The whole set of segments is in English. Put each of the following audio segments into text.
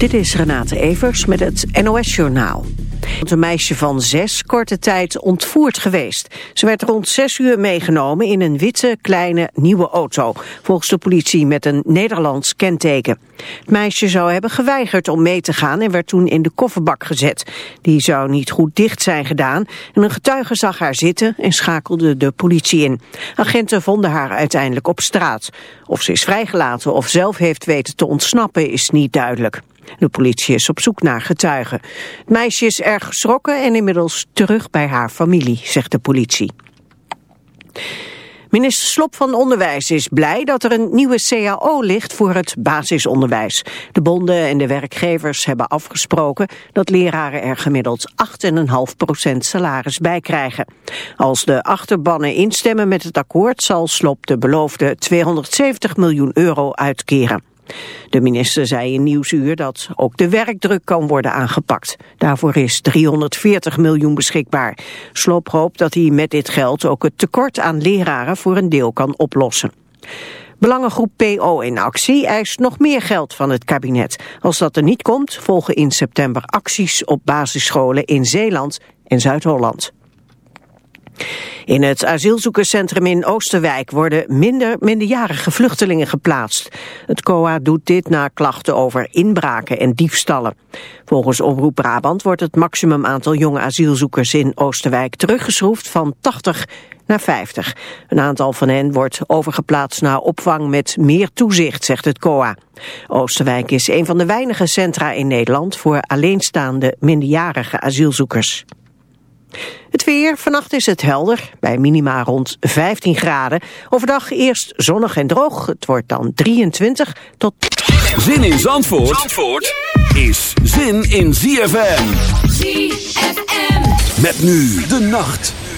Dit is Renate Evers met het NOS Journaal. Een meisje van zes korte tijd ontvoerd geweest. Ze werd rond zes uur meegenomen in een witte, kleine, nieuwe auto. Volgens de politie met een Nederlands kenteken. Het meisje zou hebben geweigerd om mee te gaan en werd toen in de kofferbak gezet. Die zou niet goed dicht zijn gedaan. En een getuige zag haar zitten en schakelde de politie in. Agenten vonden haar uiteindelijk op straat. Of ze is vrijgelaten of zelf heeft weten te ontsnappen is niet duidelijk. De politie is op zoek naar getuigen. Het meisje is erg geschrokken en inmiddels terug bij haar familie, zegt de politie. Minister Slop van Onderwijs is blij dat er een nieuwe CAO ligt voor het basisonderwijs. De bonden en de werkgevers hebben afgesproken dat leraren er gemiddeld 8,5% salaris bij krijgen. Als de achterbannen instemmen met het akkoord zal Slop de beloofde 270 miljoen euro uitkeren. De minister zei in Nieuwsuur dat ook de werkdruk kan worden aangepakt. Daarvoor is 340 miljoen beschikbaar. Sloop hoopt dat hij met dit geld ook het tekort aan leraren voor een deel kan oplossen. Belangengroep PO in actie eist nog meer geld van het kabinet. Als dat er niet komt, volgen in september acties op basisscholen in Zeeland en Zuid-Holland. In het asielzoekerscentrum in Oosterwijk worden minder minderjarige vluchtelingen geplaatst. Het COA doet dit na klachten over inbraken en diefstallen. Volgens Omroep Brabant wordt het maximum aantal jonge asielzoekers in Oosterwijk teruggeschroefd van 80 naar 50. Een aantal van hen wordt overgeplaatst naar opvang met meer toezicht, zegt het COA. Oosterwijk is een van de weinige centra in Nederland voor alleenstaande minderjarige asielzoekers. Het weer, vannacht is het helder, bij minima rond 15 graden. Overdag eerst zonnig en droog, het wordt dan 23 tot... Zin in Zandvoort, Zandvoort is zin in ZFM. ZFM. Met nu de nacht.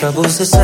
Troubles aside,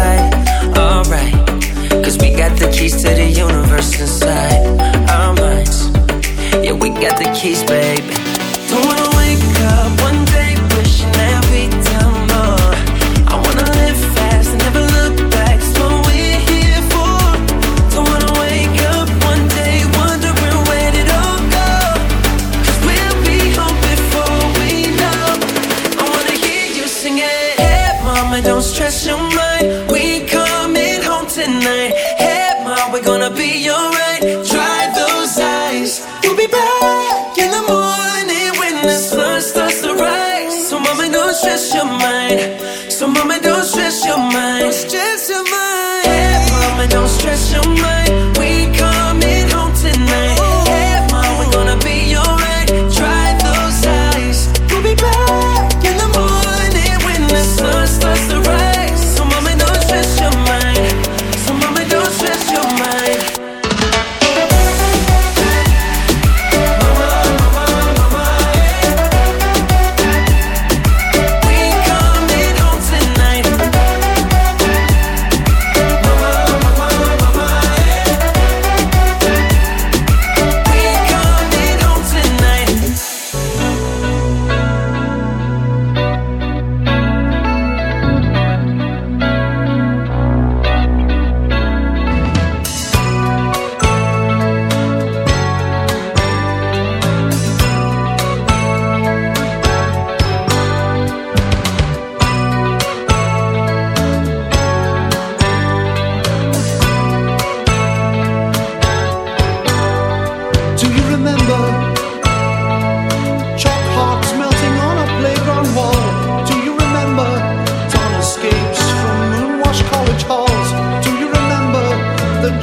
Said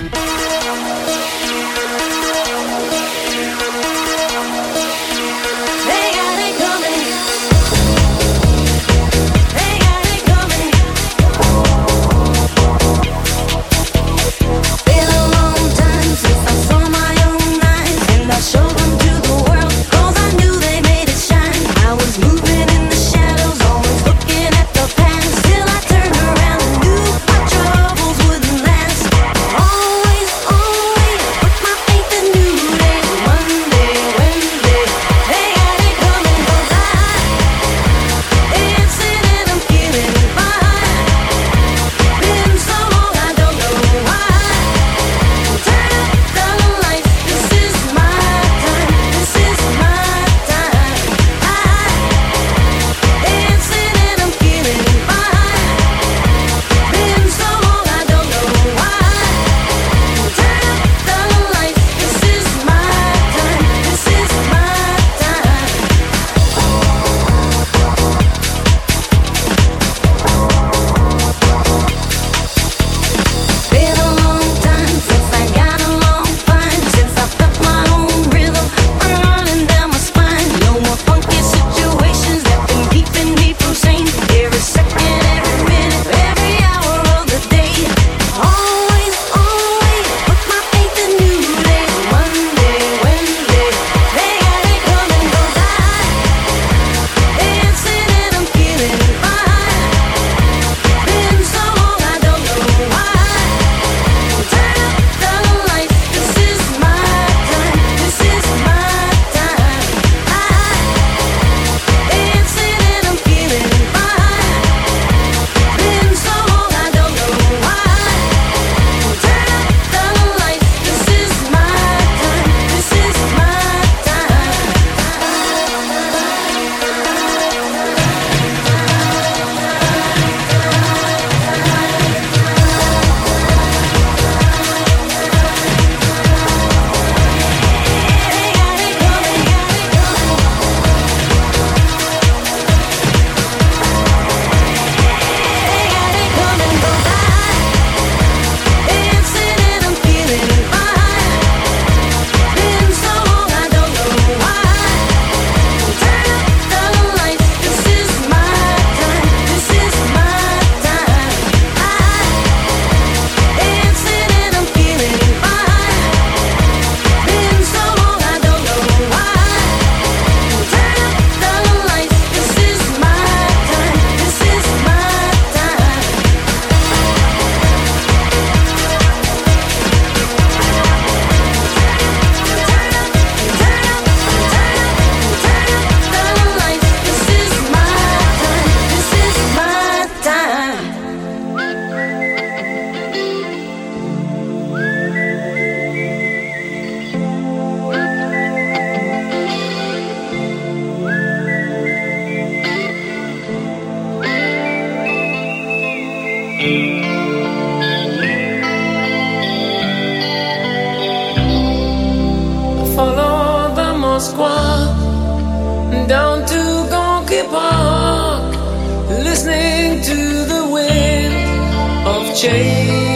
change.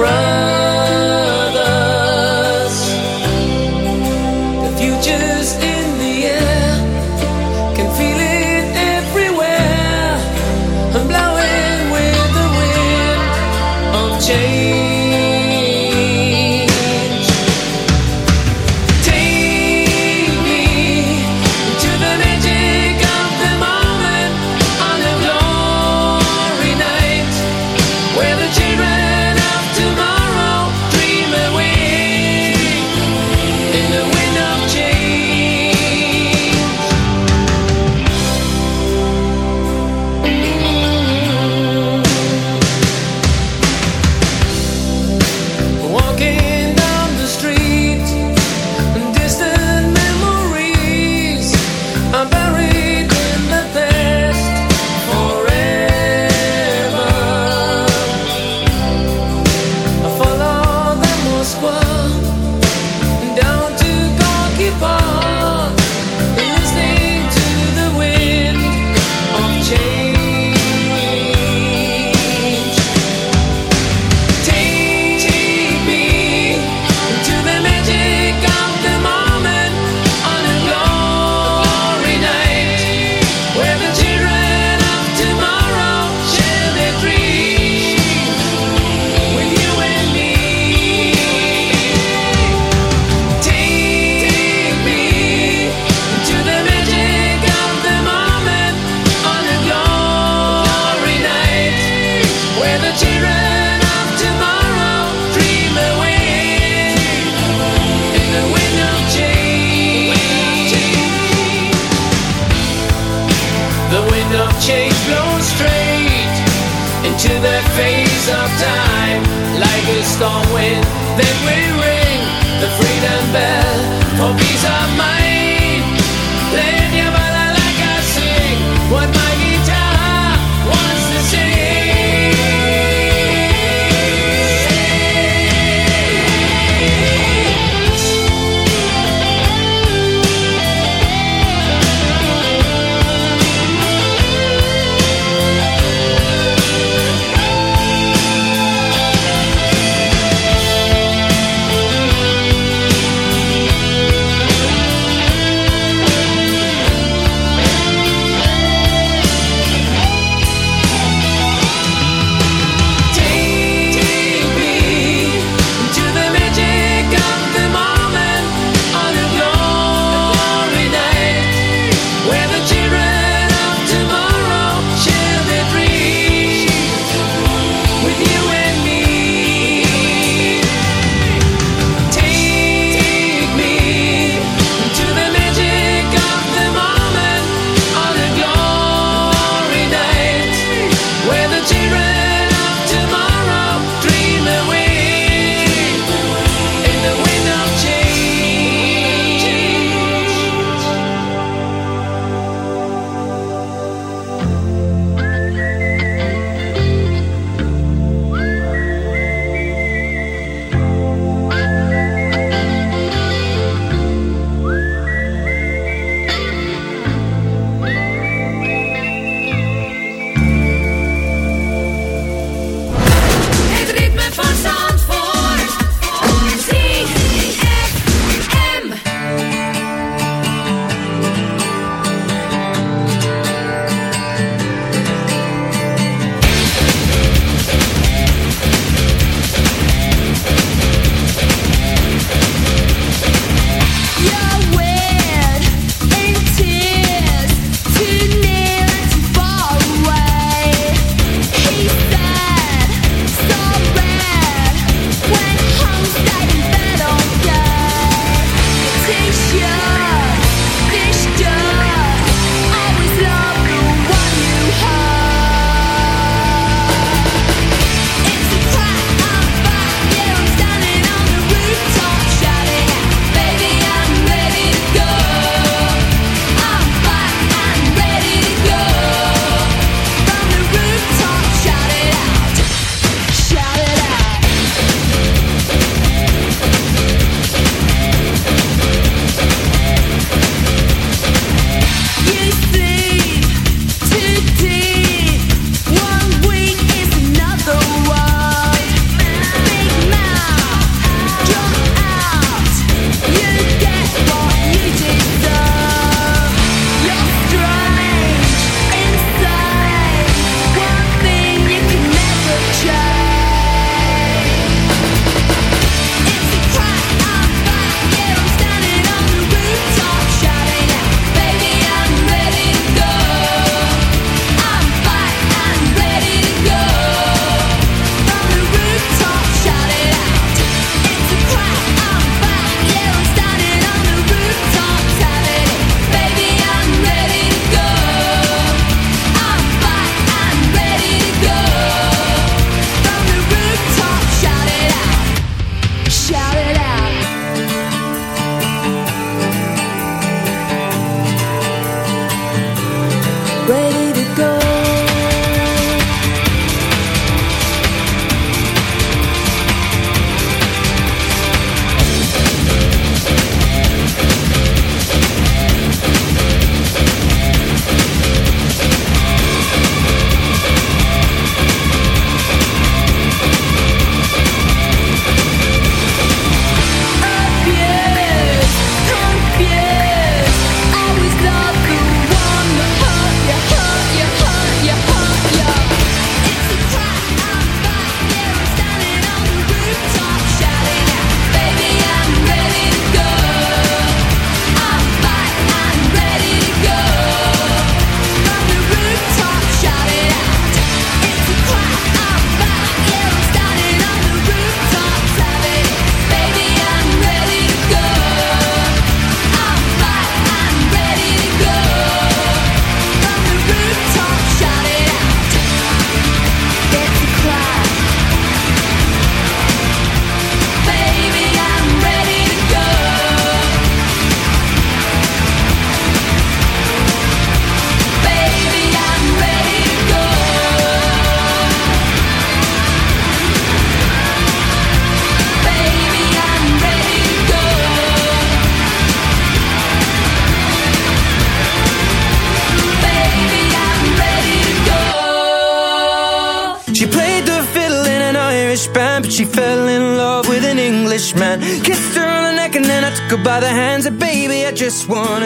run. What. of time. Like a storm wind Then we ring the freedom bell. For peace of mind.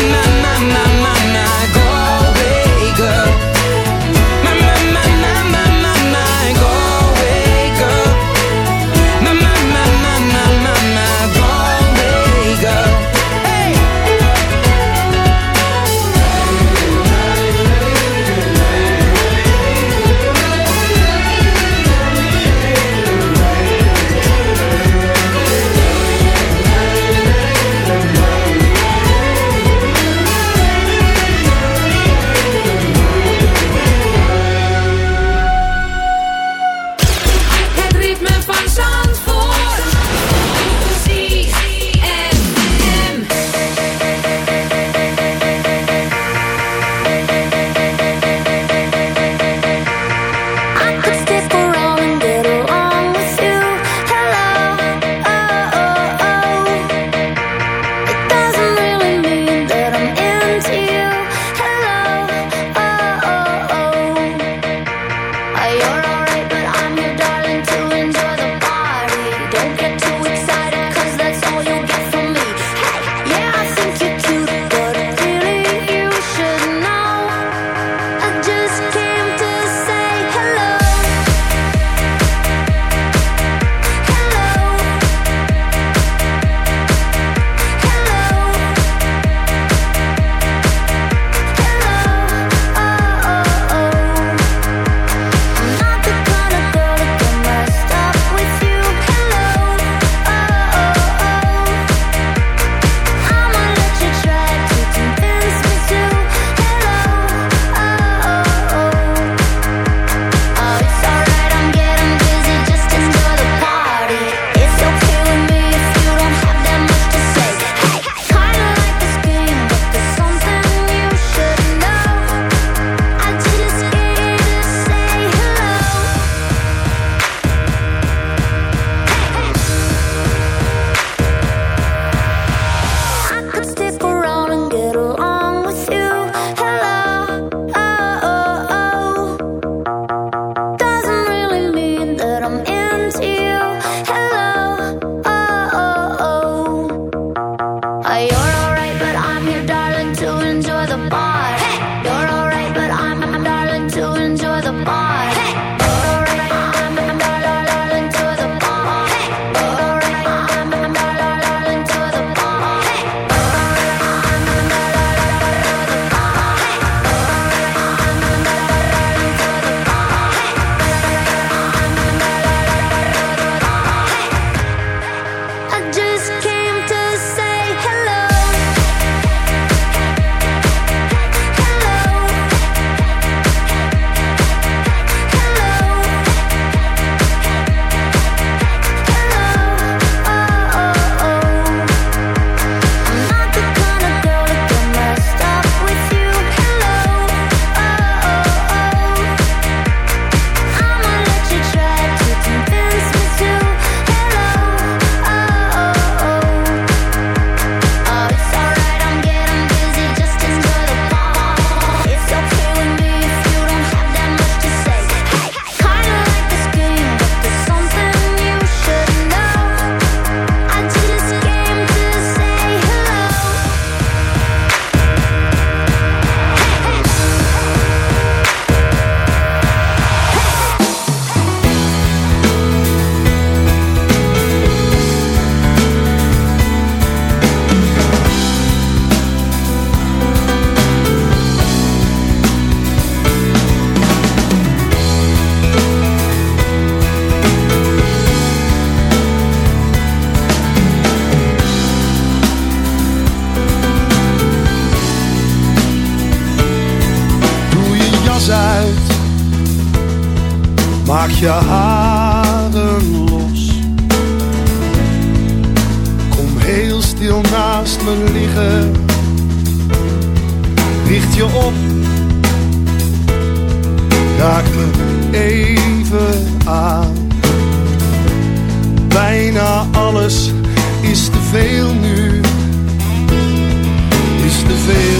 My, my, my, my, my, my Galway girl. is te veel nu. Is te veel.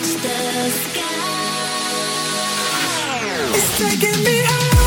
touch the sky. It's taking me high.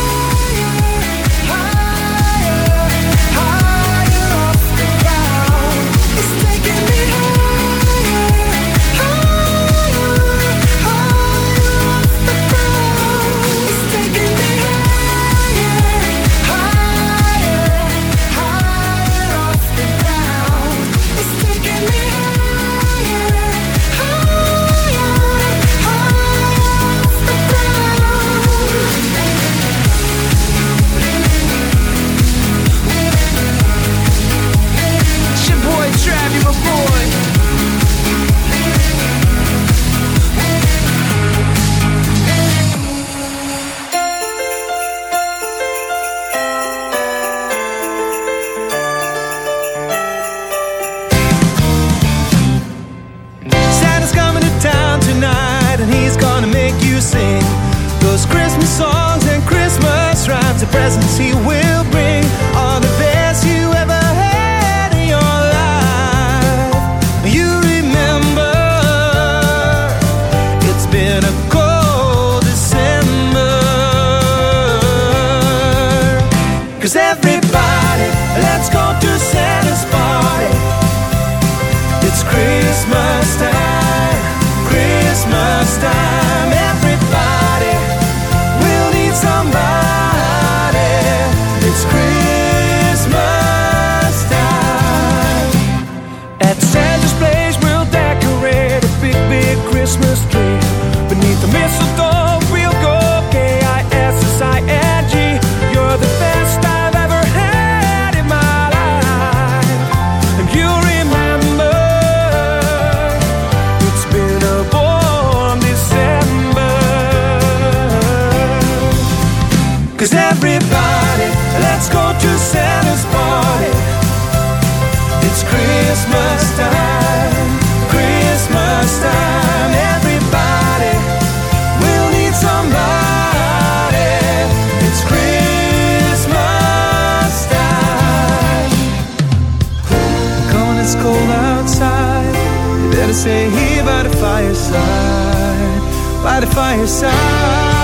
the fireside.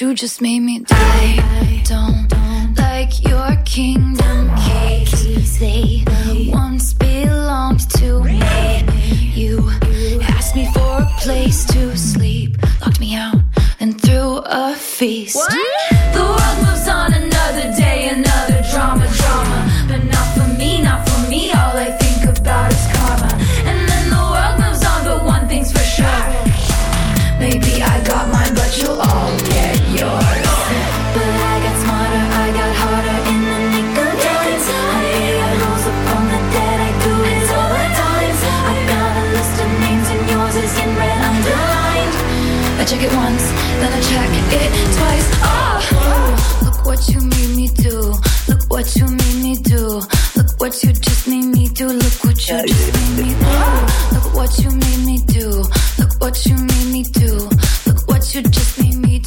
you just made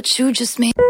what you just made.